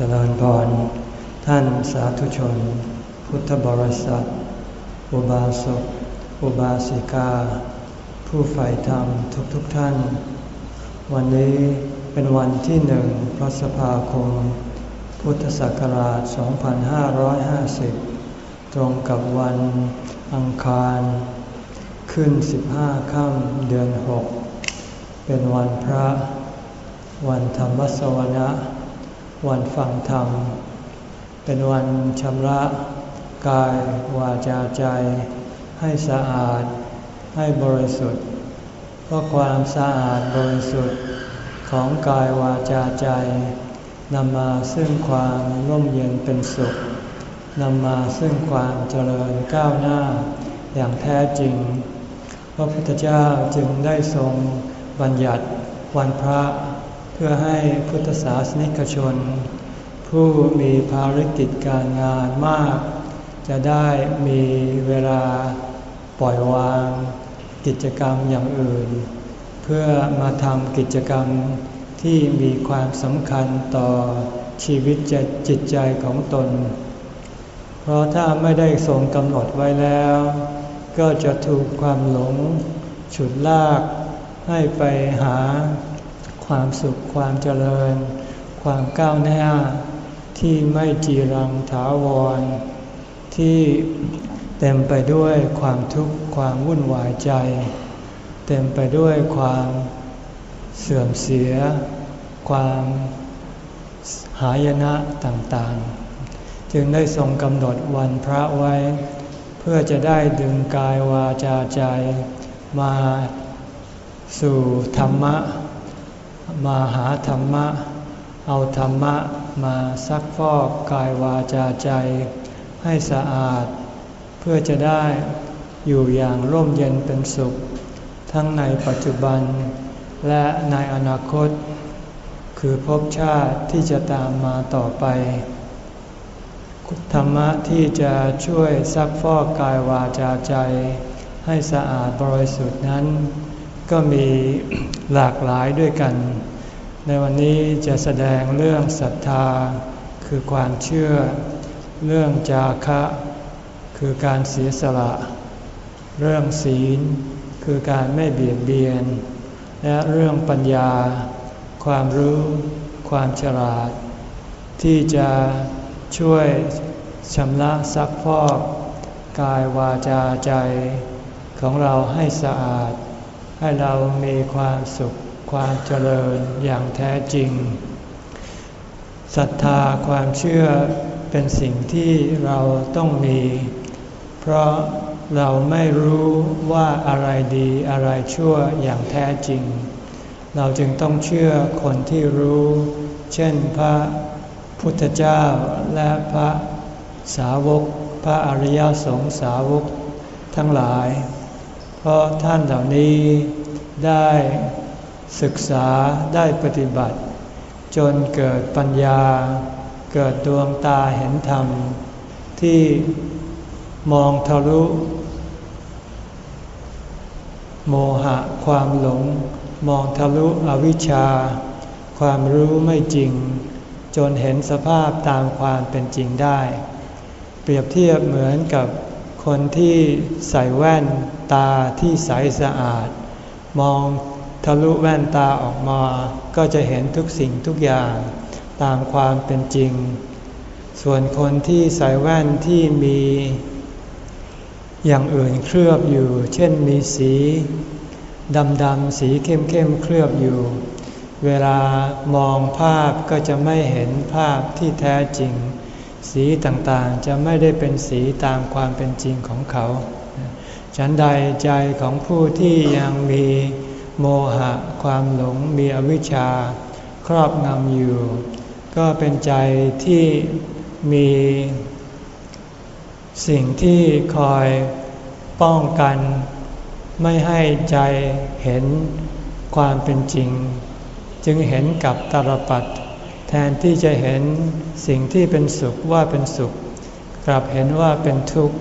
เจริญพร ท่านสาธุชน พุทธบริษัท อุบาสก อุบาสิกา ผู้ใฝ่ธรรมทุกๆทท่าน วันนี้เป็นวันที่หนึ่งพฤษภาคม พุทธศักราช 2550 ตรงกับวันอังคาร ขึ้น 15 ค่ำเดือน 6 เป็นวันพระ วันธรรมสวนะ วันฟังธรรม เป็นวันชำระ กายวาจาใจ ให้สะอาดให้บริสุทธิ์ เพราะความสะอาดบริสุทธิ์ของกายวาจาใจนำมาซึ่งความร่มเย็นเป็นสุขนำมาซึ่งความเจริญก้าวหน้าอย่างแท้จริง พระพุทธเจ้าจึงได้ทรงบัญญัติวันพระ พื่อให้พุทธศาสนิกชน ผู้มีภารกิจการงานมาก จะได้มีเวลาปล่อยวางกิจกรรมอย่างอื่น เพื่อมาทำกิจกรรมที่มีความสำคัญต่อชีวิตจิตใจของตน เพราะถ้าไม่ได้ทรงกำหนดไว้แล้ว ก็จะถูกความหลง ฉุดลากให้ไปหา ความสุขความเจริญ ความก้าวหน้า ที่ไม่จีรังถาวร ที่เต็มไปด้วยความทุกข์ความวุ่นวายใจ เต็มไปด้วยความเสื่อมเสีย ความหายนะต่างๆ จึงได้ทรงกำหนดวันพระไว้ เพื่อจะได้ดึงกายวาจาใจมาสู่ธรรมะ มาหาธรรมะ เอาธรรมะมาซักฟอกกายวาจาใจ ให้สะอาด เพื่อจะได้อยู่อย่างร่มเย็นเป็นสุข ทั้งในปัจจุบัน และในอนาคต คือภพชาติที่จะตามมาต่อไป ธรรมะที่จะช่วยซักฟอกกายวาจาใจ ให้สะอาดบริสุทธิ์นั้น ก็มี หลากหลายด้วยกัน ในวันนี้จะแสดงเรื่องศรัทธา คือความเชื่อ เรื่องจาคะ คือการเสียสละ เรื่องศีล คือการไม่เบียดเบียน และเรื่องปัญญา ความรู้ ความฉลาด ที่จะช่วยชำระซักพอก กายวาจาใจของเราให้สะอาด ให้เรามีความสุขความเจริญอย่างแท้จริงศรัทธาความเชื่อเป็นสิ่งที่เราต้องมี เพราะเราไม่รู้ว่าอะไรดีอะไรชั่วอย่างแท้จริง เราจึงต้องเชื่อคนที่รู้ เช่นพระพุทธเจ้าและพระสาวก พระอริยสงสาวกทั้งหลาย เพราะท่านเหล่านี้ได้ศึกษาได้ปฏิบัติ จนเกิดปัญญา เกิดดวงตาเห็นธรรม ที่มองทะลุ โมหะความหลง มองทะลุอวิชชา ความรู้ไม่จริง จนเห็นสภาพตามความเป็นจริงได้ เปรียบเทียบเหมือนกับ คนที่ใส่แว่นตาที่ใสสะอาด มองทะลุแว่นตาออกมา ก็จะเห็นทุกสิ่งทุกอย่างตามความเป็นจริง ส่วนคนที่ใส่แว่นที่มีอย่างอื่นเคลือบอยู่ เช่นมีสีดำๆสีเข้มๆเคลือบอยู่ เวลามองภาพก็จะไม่เห็นภาพที่แท้จริง สีต่างๆจะไม่ได้เป็นสีตามความเป็นจริงของเขา ฉันใดใจของผู้ที่ยังมีโมหะความหลงมีอวิชชา ครอบงำอยู่ ก็เป็นใจที่มีสิ่งที่คอยป้องกัน ไม่ให้ใจเห็นความเป็นจริง จึงเห็นกับตรปัด แทนที่จะเห็นสิ่งที่เป็นสุขว่าเป็นสุข กลับเห็นว่าเป็นทุกข์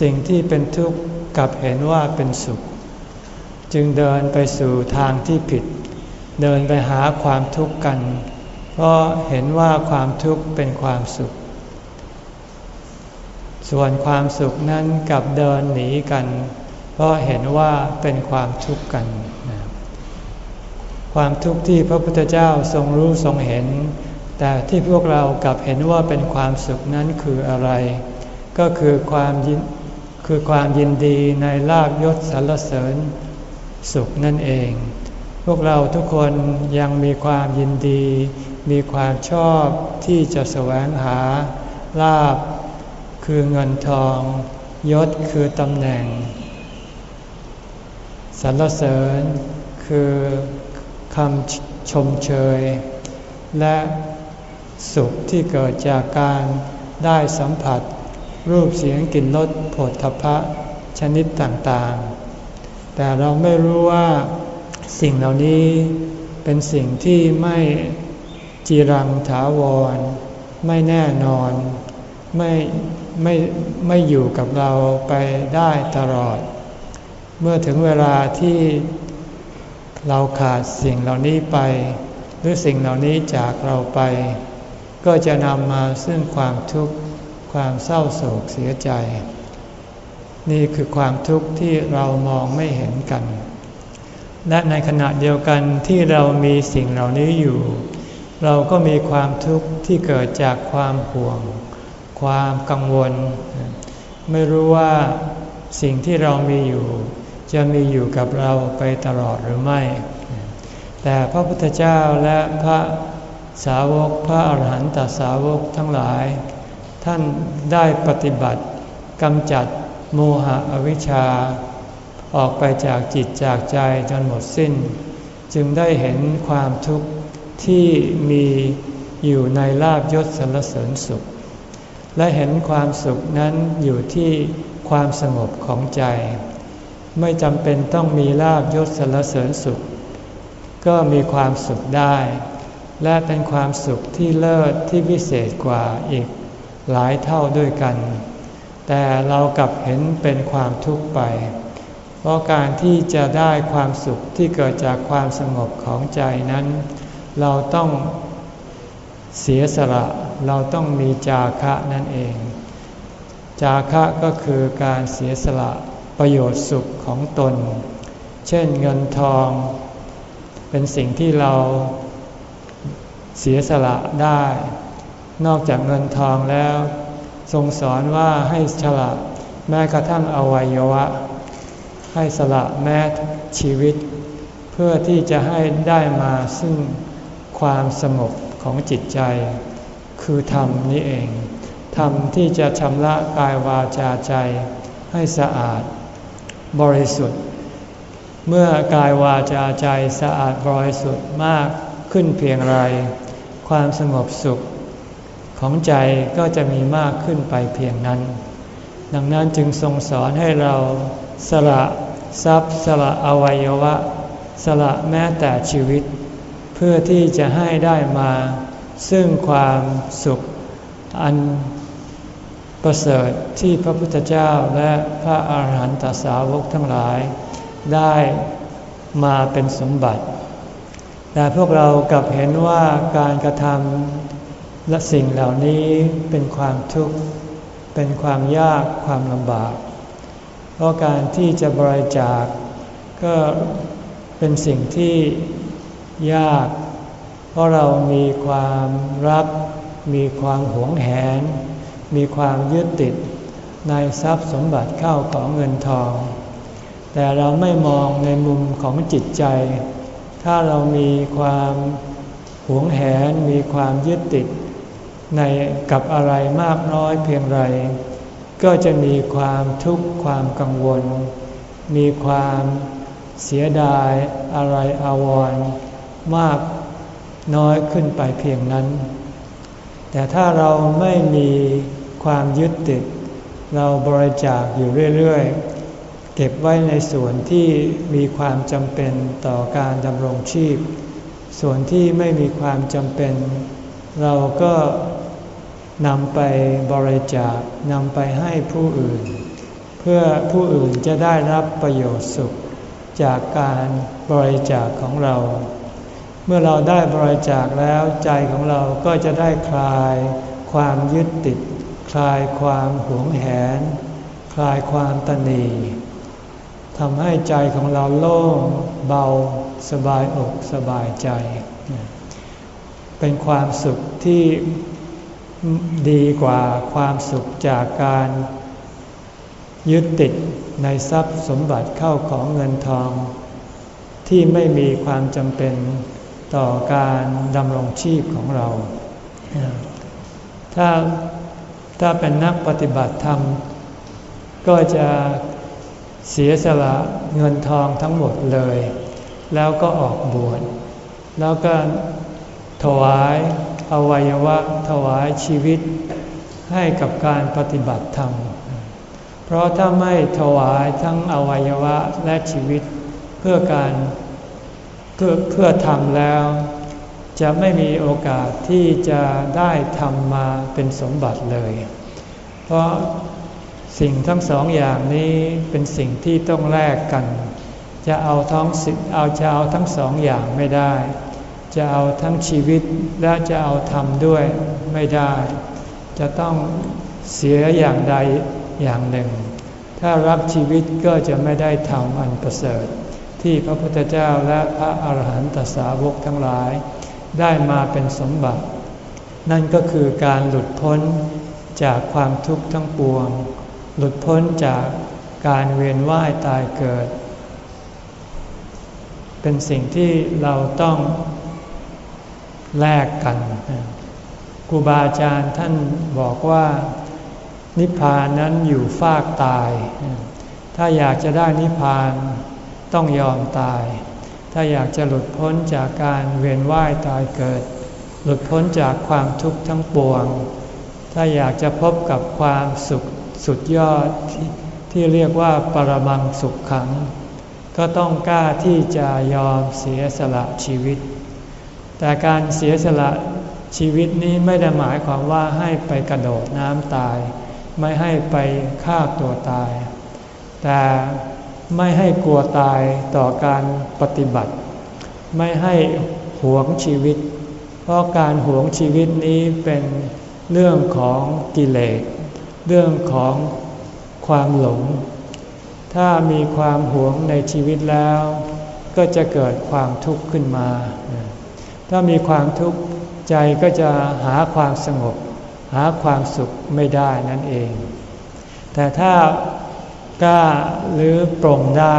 สิ่งที่เป็นทุกข์กลับเห็นว่าเป็นสุข จึงเดินไปสู่ทางที่ผิด เดินไปหาความทุกข์กัน เพราะเห็นว่าความทุกข์เป็นความสุข ส่วนความสุขนั้นกลับเดินหนีกัน เพราะเห็นว่าเป็นความทุกข์กัน ความทุกข์ที่พระพุทธเจ้าทรงรู้ทรงเห็น แต่ที่พวกเรากลับเห็นว่าเป็นความสุขนั้นคืออะไร ก็คือความยินคือความยินดีในลาบยศสรรเสริญ สุขนั่นเอง พวกเราทุกคนยังมีความยินดี มีความชอบที่จะแสวงหาลาบคือเงินทอง ยศคือตำแหน่ง สรรเสริญคือ คำชมเชย และสุขที่เกิดจากการได้สัมผัส รูปเสียงกลิ่นรสผลทพะชนิดต่างๆ แต่เราไม่รู้ว่าสิ่งเหล่านี้เป็นสิ่งที่ไม่จีรังถาวร ไม่แน่นอน ไม่ไม่ไม่อยู่กับเราไปได้ตลอด เมื่อถึงเวลาที่ เราขาดสิ่งเหล่านี้ไป หรือสิ่งเหล่านี้จากเราไป ก็จะนำมาซึ่งความทุกข์ความเศร้าโศกเสียใจ นี่คือความทุกข์ที่เรามองไม่เห็นกัน และในขณะเดียวกันที่เรามีสิ่งเหล่านี้อยู่ เราก็มีความทุกข์ที่เกิดจากความห่วง ความกังวล ไม่รู้ว่าสิ่งที่เรามีอยู่ จะมีอยู่กับเราไปตลอดหรือไม่ แต่พระพุทธเจ้าและพระสาวกพระอรหันตสาวกทั้งหลาย ท่านได้ปฏิบัติกำจัดโมหะอวิชชา ออกไปจากจิตจากใจจนหมดสิ้น จึงได้เห็นความทุกข์ที่มีอยู่ในลาบยศสรรเสริญสุข และเห็นความสุขนั้นอยู่ที่ความสงบของใจ ไม่จำเป็นต้องมีลาบยศสรรเสริญสุข ก็มีความสุขได้ และเป็นความสุขที่เลิศที่พิเศษกว่าอีกหลายเท่าด้วยกัน แต่เรากลับเห็นเป็นความทุกข์ไป เพราะการที่จะได้ความสุขที่เกิดจากความสงบของใจนั้น เราต้องเสียสละเราต้องมีจาคะนั่นเอง จาคะก็คือการเสียสละ ประโยชน์สุขของตน เช่นเงินทอง เป็นสิ่งที่เราเสียสละได้ นอกจากเงินทองแล้ว ทรงสอนว่าให้ฉละแม้กระทั่งอวัยวะ ให้สละแม้ชีวิต เพื่อที่จะให้ได้มาซึ่งความสงบของจิตใจ คือธรรมนี้เองธรรมที่จะชำระกายวาจาใจให้สะอาด บริสุทธิ์ เมื่อกายวาจาใจสะอาดบริสุทธิ์มากขึ้นเพียงไร ความสงบสุขของใจก็จะมีมากขึ้นไปเพียงนั้น ดังนั้นจึงทรงสอนให้เราสละทรัพย์สละอวัยวะ สละแม้แต่ชีวิต เพื่อที่จะให้ได้มา ซึ่งความสุขอัน ประเสริฐที่พระพุทธเจ้าและพระอาหารหันตสาวกทั้งหลาย ได้มาเป็นสมบัติ แต่พวกเรากลับเห็นว่าการกระทำและสิ่งเหล่านี้เป็นความทุกข์ เป็นความยากความลำบาก เพราะการที่จะบริจาคก็เป็นสิ่งที่ยาก เพราะเรามีความรักมีความหวงแหน มีความยึดติดในทรัพย์สมบัติเข้าของเงินทอง แต่เราไม่มองในมุมของจิตใจ ถ้าเรามีความหวงแหนมีความยึดติด ในกับอะไรมากน้อยเพียงไร ก็จะมีความทุกข์ความกังวล มีความเสียดายอะไรอาวรมากน้อยขึ้นไปเพียงนั้น แต่ถ้าเราไม่มี ความยึดติด เราบริจาคอยู่เรื่อยๆ เก็บไว้ในส่วนที่มีความจำเป็นต่อการดำรงชีพ ส่วนที่ไม่มีความจำเป็น เราก็นำไปบริจาคนำไปให้ผู้อื่น เพื่อผู้อื่นจะได้รับประโยชน์สุขจากการบริจาคของเรา เมื่อเราได้บริจาคแล้วใจของเราก็จะได้คลายความยึดติด คลายความหวงแหน คลายความตนีทำให้ใจของเราโล่งเบาสบายอกสบายใจ เป็นความสุขที่ดีกว่าความสุขจากการยึดติดในทรัพย์สมบัติเข้าของเงินทอง ที่ไม่มีความจำเป็นต่อการดำรงชีพของเรา ถ้า ถ้าเป็นนักปฏิบัติธรรม ก็จะเสียสละเงินทองทั้งหมดเลย แล้วก็ออกบวชแล้วก็ถวายอวัยวะถวายชีวิตให้กับการปฏิบัติธรรม เพราะถ้าไม่ถวายทั้งอวัยวะและชีวิตเพื่อการเพื่อเพื่อทำแล้ว จะไม่มีโอกาสที่จะได้ทำมาเป็นสมบัติเลย เพราะสิ่งทั้งสองอย่างนี้เป็นสิ่งที่ต้องแลกกัน จะเอาท้องสิเอาจะเอาทั้งสองอย่างไม่ได้ จะเอาทั้งชีวิตและจะเอาทำด้วยไม่ได้ จะต้องเสียอย่างใดอย่างหนึ่ง ถ้ารับชีวิตก็จะไม่ได้ทำอันประเสริฐ ที่พระพุทธเจ้าและพระอาหารหันตสาวกทั้งหลาย ได้มาเป็นสมบัติ นั่นก็คือการหลุดพ้น จากความทุกข์ทั้งปวง หลุดพ้นจากการเวียนว่ายตายเกิด เป็นสิ่งที่เราต้องแลกกันครูบาอาจารย์ท่านบอกว่านิพพานนั้นอยู่ฟากตาย ถ้าอยากจะได้นิพพานต้องยอมตาย ถ้าอยากจะหลุดพ้นจากการเวียนว่ายตายเกิด หลุดพ้นจากความทุกข์ทั้งปวง ถ้าอยากจะพบกับความสุขสุดยอดทที่เรียกว่าปรมังสุขขัง ก็ต้องกล้าที่จะยอมเสียสละชีวิต แต่การเสียสละชีวิตนี้ไม่ได้หมายความว่าให้ไปกระโดดน้ำตาย ไม่ให้ไปฆ่าตัวตาย แต่ไม่ให้กลัวตายต่อการปฏิบัติ ไม่ให้หวงชีวิต เพราะการหวงชีวิตนี้เป็น เรื่องของกิเลส เรื่องของความหลง ถ้ามีความหวงในชีวิตแล้ว ก็จะเกิดความทุกข์ขึ้นมา ถ้ามีความทุกข์ใจก็จะหาความสงบ หาความสุขไม่ได้นั่นเอง แต่ถ้ากล้าหรือปรงได้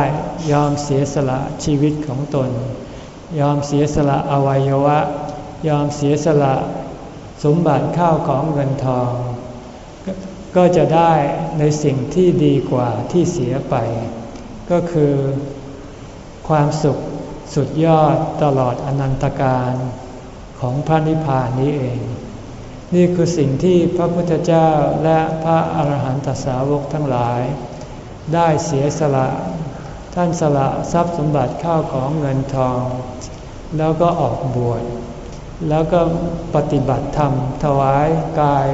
ยอมเสียสละชีวิตของตน ยอมเสียสละอวัยวะ ยอมเสียสละ สมบัติข้าวของเงินทอง ก็จะได้ในสิ่งที่ดีกว่าที่เสียไป ก็คือ ความสุขสุดยอดตลอดอนันตการของพระนิพพานนี้เอง นี่คือสิ่งที่พระพุทธเจ้าและพระอาหารหันตสาวกทั้งหลาย ได้เสียสละ ท่านสละทรัพย์สมบัติข้าวของเงินทอง แล้วก็ออกบวช แล้วก็ปฏิบัติธรรม ถวายกาย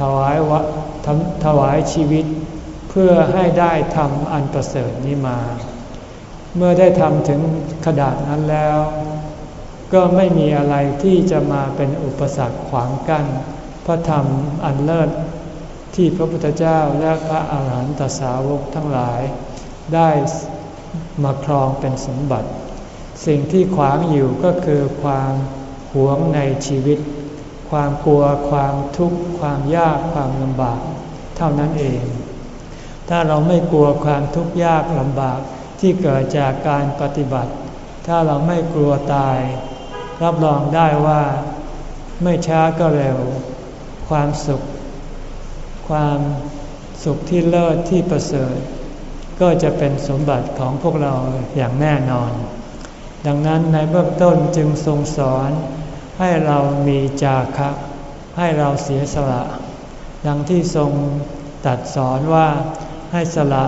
ถวายวะถวายชีวิต เพื่อให้ได้ทำอันประเสริฐนี้มา เมื่อได้ทำถึงขนาดนั้นแล้ว ก็ไม่มีอะไรที่จะมาเป็นอุปสรรคขวางกัน้นพระธรรมอันเลิศที่พระพุทธเจ้าและพระอาหารหันตสาวกทั้งหลาย ได้มาครองเป็นสมบัติ สิ่งที่ขวางอยู่ก็คือความ หวงในชีวิต ความกลัวความทุกข์ความยากความลำบาก เท่านั้นเอง ถ้าเราไม่กลัวความทุกข์ยากลำบากที่เกิดจากการปฏิบัติ ถ้าเราไม่กลัวตาย รับรองได้ว่า ไม่ช้าก็เร็ว ความสุข ความสุขที่เลิศที่ประเสริฐ ก็จะเป็นสมบัติของพวกเราอย่างแน่นอน ดังนั้นในเบื้องต้นจึงทรงสอน ให้เรามีจาคะ ให้เราเสียสละ ดังที่ทรงตัดสอนว่าให้สละ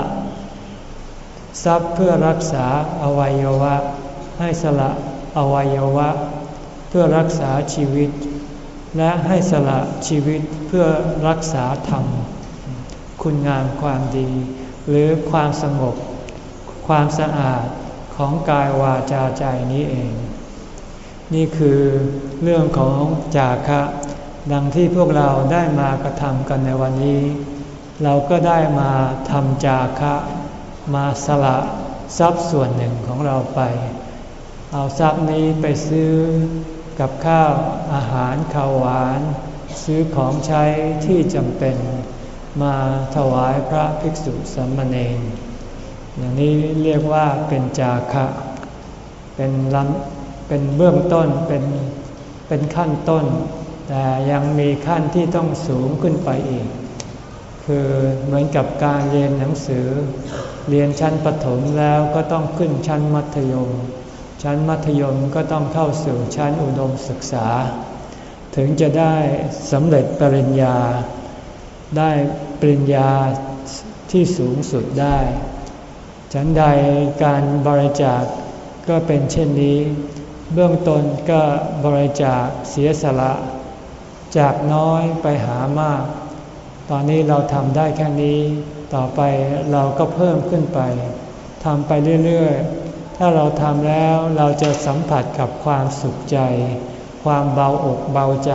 ทรัพย์เพื่อรักษาอวัยวะ ให้สละอวัยวะ เพื่อรักษาชีวิต และให้สละชีวิตเพื่อรักษาธรรม คุณงามความดี หรือความสงบ ความสะอาดของกายวาจาใจนี้เอง นี่คือ เรื่องของจาคะ ดังที่พวกเราได้มากระทำกันในวันนี้ เราก็ได้มาทำจาคะ มาสละทรัพย์ส่วนหนึ่งของเราไป เอาทรัพย์นี้ไปซื้อกับข้าวอาหารข้าวหวาน ซื้อของใช้ที่จำเป็น มาถวายพระภิกษุสามเณรอย่างนี้เรียกว่าเป็นจาคะ เป็นลำเป็นเบื้องต้นเป็น เป็นขั้นต้น แต่ยังมีขั้นที่ต้องสูงขึ้นไปอีก คือเหมือนกับการเรียนหนังสือ เรียนชั้นประถมแล้วก็ต้องขึ้นชั้นมัธยม ชั้นมัธยมก็ต้องเข้าสู่ชั้นอุดมศึกษา ถึงจะได้สำเร็จปริญญา ได้ปริญญาที่สูงสุดได้ ฉันใดการบริจาคก็เป็นเช่นนี้ เบื้องต้นก็บริจาคเสียสละ จากน้อยไปหามาก ตอนนี้เราทำได้แค่นี้ ต่อไปเราก็เพิ่มขึ้นไปทำไปเรื่อยๆ ถ้าเราทำแล้วเราจะสัมผัสกับความสุขใจ ความเบาอกเบาใจ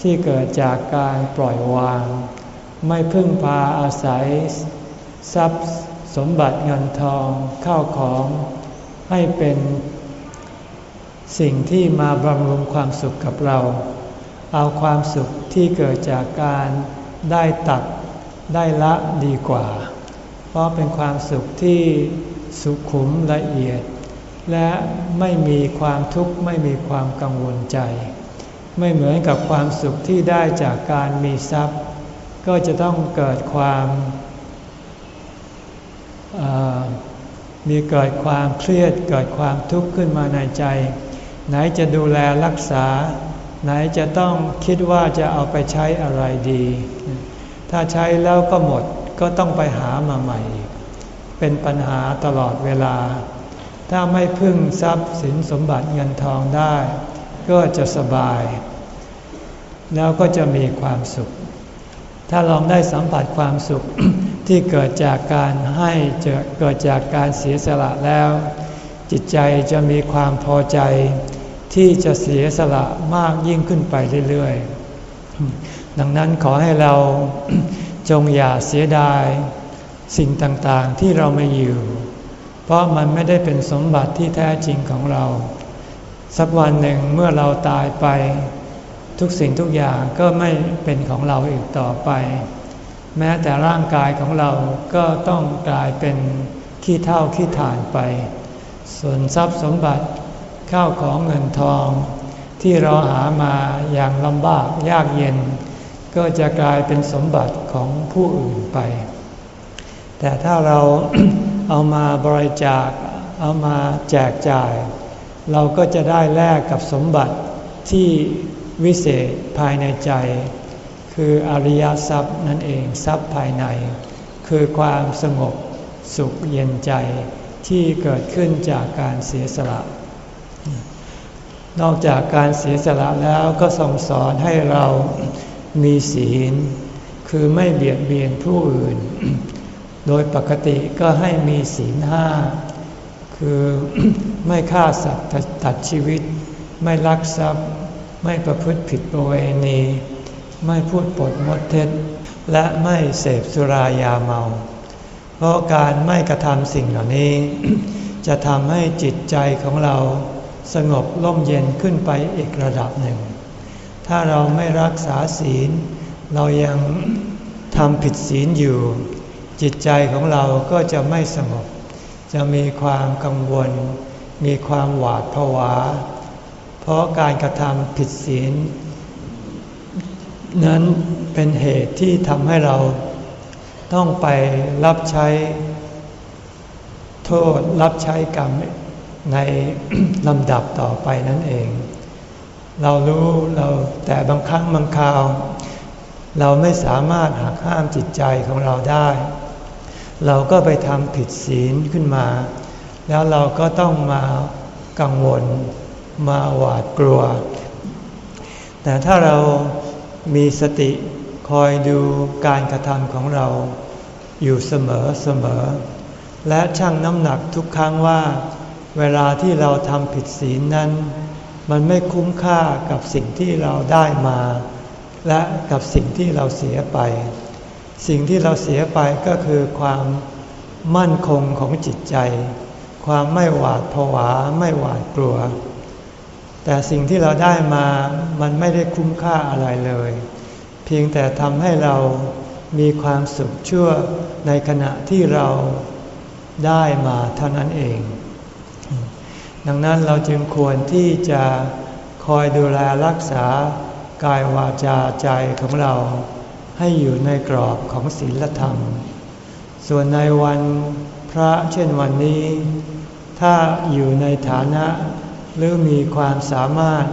ที่เกิดจากการปล่อยวาง ไม่พึ่งพาอาศัย ทรัพย์สมบัติเงินทอง ข้าวของ ให้เป็น สิ่งที่มาบำรุงความสุขกับเรา เอาความสุขที่เกิดจากการได้ตัดได้ละดีกว่า เพราะเป็นความสุขที่สุขุมละเอียด และไม่มีความทุกข์ไม่มีความกังวลใจ ไม่เหมือนกับความสุขที่ได้จากการมีทรัพย์ ก็จะต้องเกิดความมีเกิดความเครียดเกิดความทุกข์ขึ้นมาในใจ ไหนจะดูแลรักษา ไหนจะต้องคิดว่าจะเอาไปใช้อะไรดี ถ้าใช้แล้วก็หมดก็ต้องไปหามาใหม่เป็นปัญหาตลอดเวลา ถ้าไม่พึ่งทรัพย์สินสมบัติเงินทองได้ ก็จะสบาย แล้วก็จะมีความสุข ถ้าลองได้สัมผัสความสุขที่เกิดจากการให้จะเกิดจากการเสียสละแล้ว จิตใจจะมีความพอใจ ที่จะเสียสละมากยิ่งขึ้นไปเรื่อยๆ ดังนั้นขอให้เราจงอย่าเสียดาย สิ่งต่างๆที่เราไม่อยู่ เพราะมันไม่ได้เป็นสมบัติที่แท้จริงของเรา สักวันหนึ่งเมื่อเราตายไป ทุกสิ่งทุกอย่างก็ไม่เป็นของเราอีกต่อไป แม้แต่ร่างกายของเราก็ต้องกลายเป็นขี้เท่าขี้ฐานไป ส่วนทรัพย์สมบัติ ข้าวของเงินทอง ที่เราหามาอย่างลำบากยากเย็น ก็จะกลายเป็นสมบัติของผู้อื่นไป แต่ถ้าเราเอามาบริจาคเอามาแจกจ่าย เราก็จะได้แลกกับสมบัติที่วิเศษภายในใจ คืออริยทรัพย์นั่นเองทรัพย์ภายใน คือความสงบสุขเย็นใจที่เกิดขึ้นจากการเสียสละ นอกจากการเสียสละแล้วก็ทรงสอนให้เรามีศีล คือไม่เบียดเบียนผู้อื่น โดยปกติก็ให้มีศีลห้า คือไม่ฆ่าสัตว์ตัดชีวิต ไม่ลักทรัพย์ ไม่ประพฤติผิดประเวณี ไม่พูดปดมดเท็จ และไม่เสพสุรายาเมา เพราะการไม่กระทำสิ่งเหล่านี้ จะทำให้จิตใจของเรา สงบร่มเย็นขึ้นไปอีกระดับหนึ่ง ถ้าเราไม่รักษาศีล เรายังทำผิดศีลอยู่ จิตใจของเราก็จะไม่สงบ จะมีความกังวล มีความหวาดผวา เพราะการกระทำผิดศีล นั้นเป็นเหตุที่ทำให้เราต้องไปรับใช้โทษรับใช้กรรม ในลำดับต่อไปนั่นเอง เรารู้เราแต่บางครั้งบางคราว เราไม่สามารถหักห้ามจิตใจของเราได้ เราก็ไปทำผิดศีลขึ้นมา แล้วเราก็ต้องมากังวลมาหวาดกลัว แต่ถ้าเรามีสติคอยดูการกระทำของเราอยู่เสมอเสมอ และชั่งน้ำหนักทุกครั้งว่า เวลาที่เราทำผิดศีลนั้น มันไม่คุ้มค่ากับสิ่งที่เราได้มา และกับสิ่งที่เราเสียไป สิ่งที่เราเสียไปก็คือความมั่นคงของจิตใจ ความไม่หวาดผวาไม่หวาดกลัว แต่สิ่งที่เราได้มามันไม่ได้คุ้มค่าอะไรเลย เพียงแต่ทำให้เรามีความสุขชั่วในขณะที่เราได้มาเท่านั้นเอง ดังนั้นเราจึงควรที่จะคอยดูแลรักษากายวาจาใจของเราให้อยู่ในกรอบของศีลธรรม ส่วนในวันพระเช่นวันนี้ ถ้าอยู่ในฐานะหรือมีความสามารถ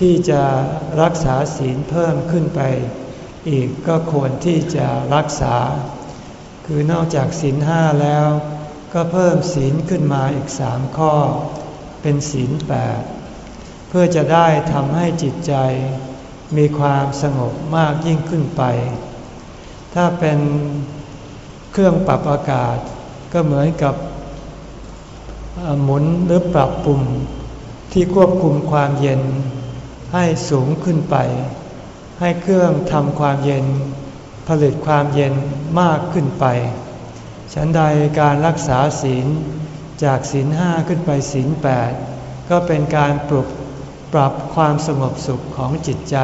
ที่จะรักษาศีลเพิ่มขึ้นไป อีกก็ควรที่จะรักษา คือนอกจากศีลห้าแล้ว ก็เพิ่มศีลขึ้นมาอีกสามข้อ เป็นศีลแปดเพื่อจะได้ทำให้จิตใจ มีความสงบมากยิ่งขึ้นไป ถ้าเป็นเครื่องปรับอากาศก็เหมือนกับหมุนหรือปรับปุ่มที่ควบคุมความเย็นให้สูงขึ้นไป ให้เครื่องทำความเย็น ผลิตความเย็นมากขึ้นไป ฉันใดการรักษาศีล จากศีลห้าขึ้นไปศีลแปดก็เป็นการปรับปรับความสงบสุขของจิตใจ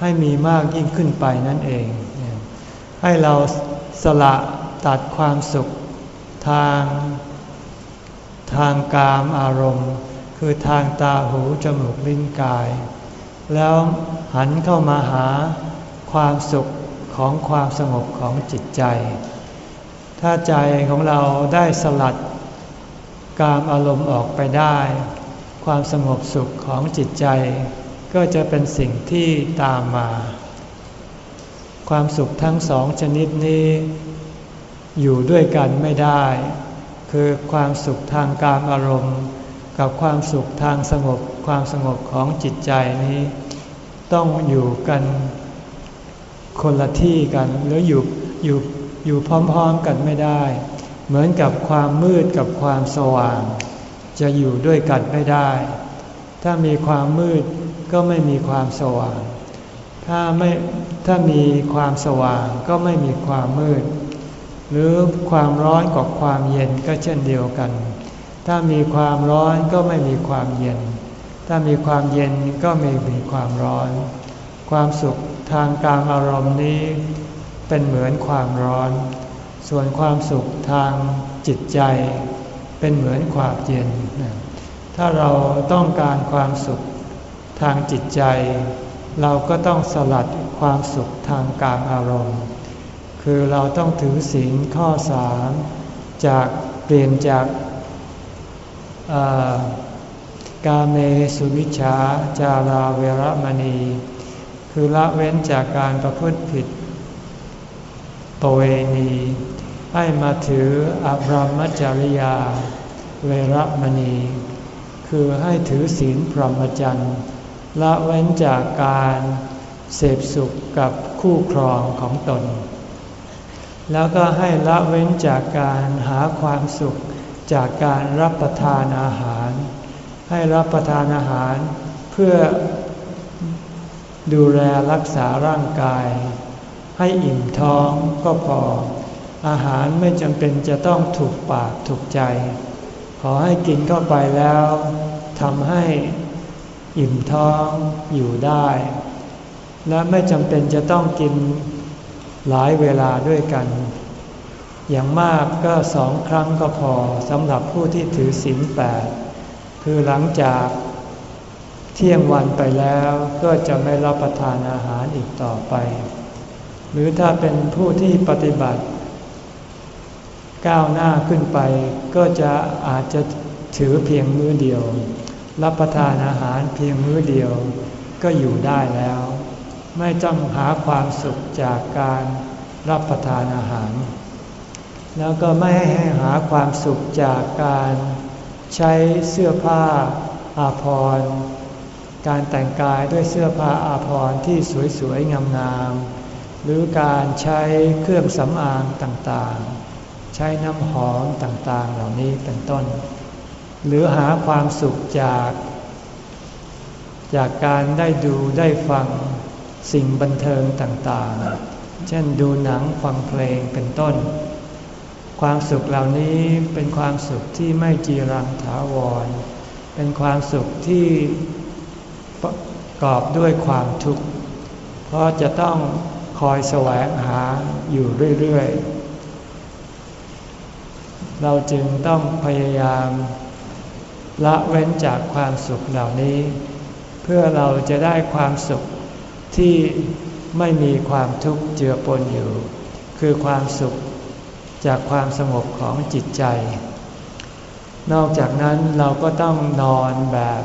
ให้มีมากยิ่งขึ้นไปนั่นเอง ให้เราสละตัดความสุขทาง ทางกามอารมณ์ คือทางตาหูจมูกลิ้นกาย แล้วหันเข้ามาหาความสุขของความสงบของจิตใจ ถ้าใจของเราได้สลัด กามอารมณ์ออกไปได้ ความสงบสุขของจิตใจ ก็จะเป็นสิ่งที่ตามมา ความสุขทั้งสองชนิดนี้ อยู่ด้วยกันไม่ได้ คือความสุขทางการอารมณ์ กับความสุขทางสงบความสงบของจิตใจนี้ ต้องอยู่กันคนละที่กันหรืออยู่อยู่อยู่พร้อมๆกันไม่ได้ เหมือนกับความมืดกับความสว่าง จะอยู่ด้วยกันไม่ได้ ถ้ามีความมืดก็ไม่มีความสว่าง ถ้าไม่ถ้ามีความสว่างก็ไม่มีความมืด หรือความร้อนกับความเย็นก็เช่นเดียวกัน ถ้ามีความร้อนก็ไม่มีความเย็น ถ้ามีความเย็นก็ไม่มีความร้อน ความสุขทางการอารมณ์นี้เป็นเหมือนความร้อน ส่วนความสุขทางจิตใจเป็นเหมือนความเย็น ถ้าเราต้องการความสุขทางจิตใจ เราก็ต้องสลัดความสุขทางการอารมณ์ คือเราต้องถือศีลข้อสามจากเปลี่ยนจากกาเมสุวิชาจาราเวรมณี คือละเว้นจากการประพฤติผิด ประเวณี ให้มาถืออบรมจริยา เวรมณี คือให้ถือศีลพรหมจรรย์ละเว้นจากการเสพสุขกับคู่ครองของตน แล้วก็ให้ละเว้นจากการหาความสุขจากการรับประทานอาหาร ให้รับประทานอาหารเพื่อดูแลรักษาร่างกาย ให้อิ่มท้องก็พอ อาหารไม่จำเป็นจะต้องถูกปากถูกใจ ขอให้กินเข้าไปแล้วทำให้อิ่มท้องอยู่ได้ และไม่จำเป็นจะต้องกินหลายเวลาด้วยกัน อย่างมากก็สองครั้งก็พอสำหรับผู้ที่ถือศีลแปดคือหลังจากเที่ยงวันไปแล้วก็จะไม่รับประทานอาหารอีกต่อไป หรือถ้าเป็นผู้ที่ปฏิบัติ ก้าวหน้าขึ้นไป ก็จะอาจจะถือเพียงมือเดียว รับประทานอาหารเพียงมือเดียว ก็อยู่ได้แล้ว ไม่ต้องหาความสุขจากการรับประทานอาหาร แล้วก็ไม่ให้หาความสุขจากการใช้เสื้อผ้าอาภรณ์การแต่งกายด้วยเสื้อผ้าอาภรณ์ที่สวยๆงามๆ หรือการใช้เครื่องสำอางต่างๆ ใช้น้ำหอมต่างๆ เหล่านี้เป็นต้น หรือหาความสุขจาก จากการได้ดูได้ฟังสิ่งบันเทิงต่างๆ เช่นดูหนังฟังเพลงเป็นต้น ความสุขเหล่านี้เป็นความสุขที่ไม่จีรังถาวร เป็นความสุขที่ประกอบด้วยความทุกข์ เพราะจะต้อง อยแสวงหาอยู่เรื่อยๆ เราจึงต้องพยายาม ละเว้นจากความสุขเหล่านี้ เพื่อเราจะได้ความสุขที่ไม่มีความทุกข์เจือปนอยู่ คือความสุขจากความสงบของจิตใจ นอกจากนั้นเราก็ต้องนอนแบบ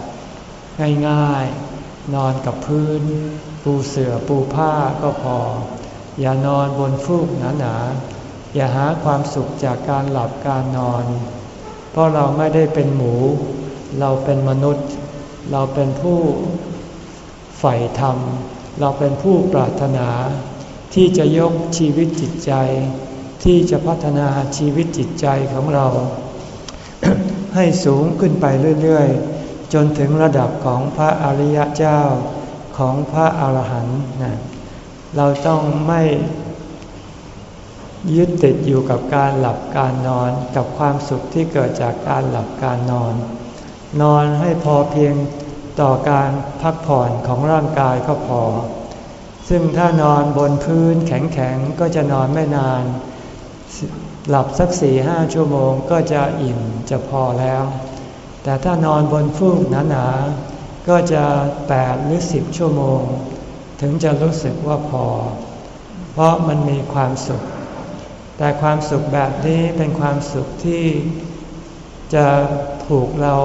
ง่ายๆ นอนกับพื้น ปูเสื่อปูผ้าก็พอ อย่านอนบนฟูกหนาๆ อย่าหาความสุขจากการหลับการนอน เพราะเราไม่ได้เป็นหมู เราเป็นมนุษย์ เราเป็นผู้ใฝ่ธรรม เราเป็นผู้ปรารถนา ที่จะยกชีวิตจิตใจ ที่จะพัฒนาชีวิตจิตใจของเรา ให้สูงขึ้นไปเรื่อยๆ จนถึงระดับของพระอริยเจ้า ของพระอาหารหันต์นะเราต้องไม่ยึดติดอยู่กับการหลับการนอนกับความสุขที่เกิดจากการหลับการนอน นอนให้พอเพียงต่อการพักผ่อนของร่างกายก็พอ ซึ่งถ้านอนบนพื้นแข็งๆ ก็จะนอนไม่นาน หลับสักสี่ห้าชั่วโมงก็จะอิ่มจะพอแล้ว แต่ถ้านอนบนฟูกหนาๆ ก็จะแปดหรือสิบชั่วโมง ถึงจะรู้สึกว่าพอ เพราะมันมีความสุข แต่ความสุขแบบนี้เป็นความสุขที่จะผูกเรา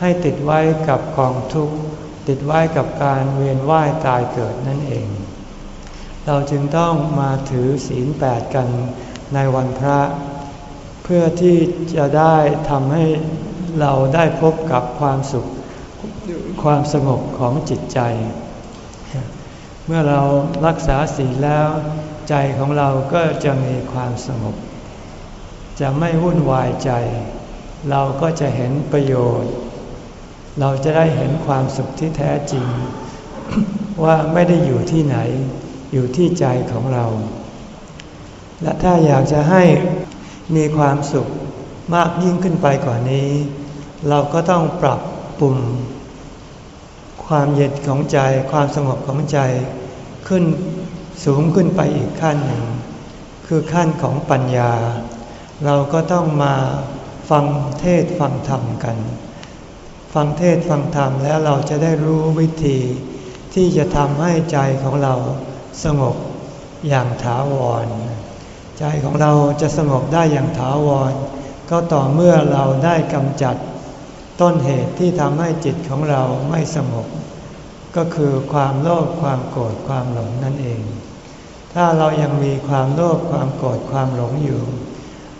ให้ติดไว้กับกองทุกข์ ติดไว้กับการเวียนว่ายตายเกิดนั่นเอง เราจึงต้องมาถือศีลแปดกันในวันพระ เพื่อที่จะได้ทำให้เราได้พบกับความสุข ความสงบของจิตใจ เมื่อเรารักษาศีลแล้ว ใจของเราก็จะมีความสงบ จะไม่วุ่นวายใจ เราก็จะเห็นประโยชน์ เราจะได้เห็นความสุขที่แท้จริง ว่าไม่ได้อยู่ที่ไหน อยู่ที่ใจของเรา และถ้าอยากจะให้มีความสุขมากยิ่งขึ้นไปกว่านี้ เราก็ต้องปรับปรุง ความเย็นของใจ ความสงบของใจขึ้นสูงขึ้นไปอีกขั้นหนึ่ง คือขั้นของปัญญา เราก็ต้องมาฟังเทศฟังธรรมกัน ฟังเทศฟังธรรมแล้วเราจะได้รู้วิธี ที่จะทำให้ใจของเราสงบอย่างถาวร ใจของเราจะสงบได้อย่างถาวร ก็ต่อเมื่อเราได้กำจัด ต้นเหตุที่ทำให้จิตของเราไม่สงบก็คือความโลภความโกรธความหลงนั่นเอง ถ้าเรายังมีความโลภความโกรธความหลงอยู่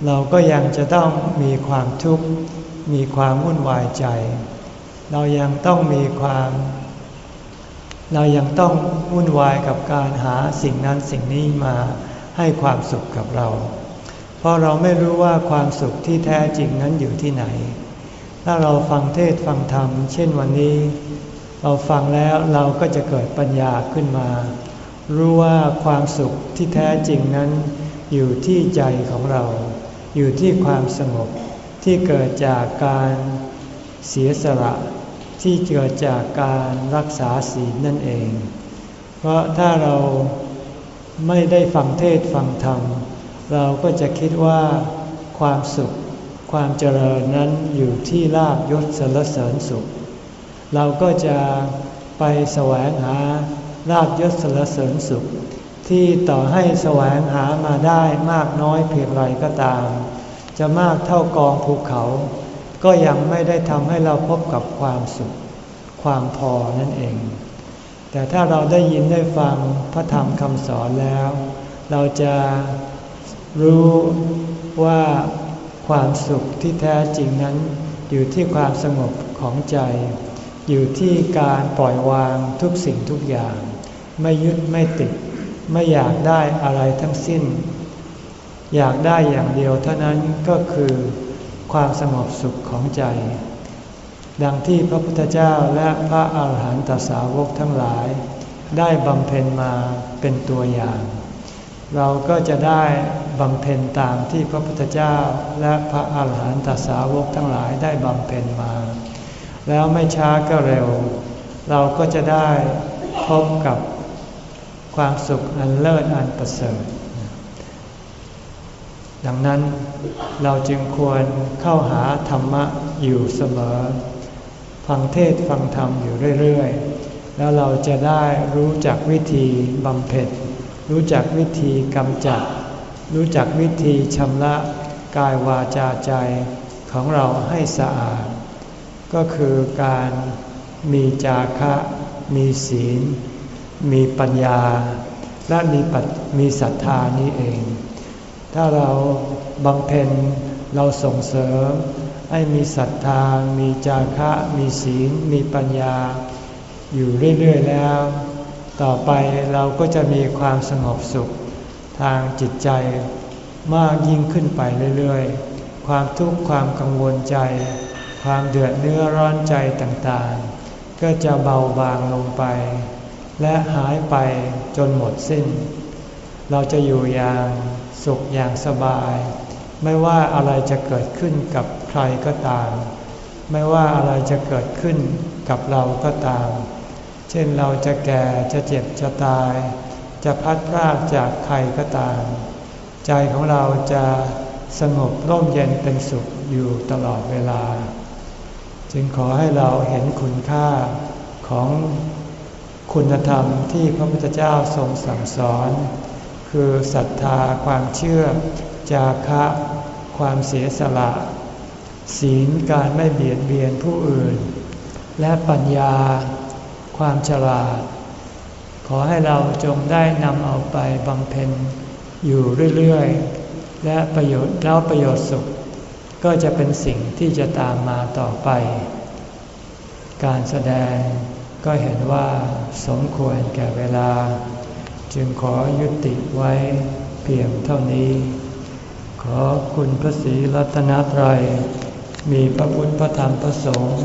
เราก็ยังจะต้องมีความทุกข์มีความวุ่นวายใจ เรายังต้องมีความ เรายังต้องวุ่นวายกับการหาสิ่งนั้นสิ่งนี้มาให้ความสุขกับเรา เพราะเราไม่รู้ว่าความสุขที่แท้จริงนั้นอยู่ที่ไหน ถ้าเราฟังเทศฟังธรรม เช่นวันนี้ เราฟังแล้วเราก็จะเกิดปัญญาขึ้นมา รู้ว่าความสุขที่แท้จริงนั้น อยู่ที่ใจของเรา อยู่ที่ความสงบที่เกิดจากการเสียสละที่เกิดจากการรักษาศีลนั่นเอง เพราะถ้าเราไม่ได้ฟังเทศฟังธรรม เราก็จะคิดว่าความสุข ความเจริญนั้นอยู่ที่ลาบยศสรรเสริญสุข เราก็จะไปแสวงหาลาบยศสรรเสริญสุข ที่ต่อให้แสวงหามาได้มากน้อยเพียงไรก็ตาม จะมากเท่ากองภูเขา ก็ยังไม่ได้ทำให้เราพบกับความสุข ความพอนั่นเอง แต่ถ้าเราได้ยินได้ฟังพระธรรมคำสอนแล้ว เราจะรู้ว่า ความสุขที่แท้จริงนั้นอยู่ที่ความสงบของใจ อยู่ที่การปล่อยวางทุกสิ่งทุกอย่าง ไม่ยึดไม่ติด ไม่อยากได้อะไรทั้งสิ้น อยากได้อย่างเดียวเท่านั้นก็คือความสงบสุขของใจ ดังที่พระพุทธเจ้าและพระอาหารหันตสาวกทั้งหลาย ได้บำเพ็ญมาเป็นตัวอย่าง เราก็จะได้ บำเพ็ญตามที่พระพุทธเจ้าและพระอาหารหันตสาวกทั้งหลายได้บำเพ็ญมา แล้วไม่ช้าก็เร็ว เราก็จะได้พบกับความสุขอันเลิศอันประเสริฐ ดังนั้นเราจึงควรเข้าหาธรรมะอยู่เสมอ ฟังเทศฟังธรรมอยู่เรื่อยๆ แล้วเราจะได้รู้จักวิธีบำเพ็ญรู้จักวิธีกำจัด รู้จักวิธีชำระกายวาจาใจของเราให้สะอาด ก็คือการมีจาคะ มีศีล มีปัญญา และมีปัมีศรัทธานี้เอง ถ้าเราบำเพ็ญเราส่งเสริม ให้มีศรัทธา มีจาคะ มีศีล มีปัญญา อยู่เรื่อยๆแล้ว ต่อไปเราก็จะมีความสงบสุข ทางจิตใจมากยิ่งขึ้นไปเรื่อยๆ ความทุกข์ความกังวลใจ ความเดือดเนื้อร้อนใจต่างๆ ก็จะเบาบางลงไป และหายไปจนหมดสิ้น เราจะอยู่อย่างสุขอย่างสบาย ไม่ว่าอะไรจะเกิดขึ้นกับใครก็ตาม ไม่ว่าอะไรจะเกิดขึ้นกับเราก็ตาม เช่นเราจะแก่จะเจ็บจะตาย จะพัดพรากจากใครก็ตาม ใจของเราจะสงบร่มเย็นเป็นสุขอยู่ตลอดเวลา จึงขอให้เราเห็นคุณค่าของคุณธรรมที่พระพุทธเจ้าทรงสั่งสอน คือศรัทธาความเชื่อ จาคะความเสียสละ ศีลการไม่เบียดเบียนผู้อื่น และปัญญา ความฉลาด ขอให้เราจงได้นำเอาไปบำเพ็ญอยู่เรื่อยๆ และประโยชน์แล้วประโยชน์สุข ก็จะเป็นสิ่งที่จะตามมาต่อไป การแสดงก็เห็นว่าสมควรแก่เวลา จึงขอยุติไว้เพียงเท่านี้ ขอคุณพระศรีรัตนตรัย มีพระพุทธพระธรรมพระสงฆ์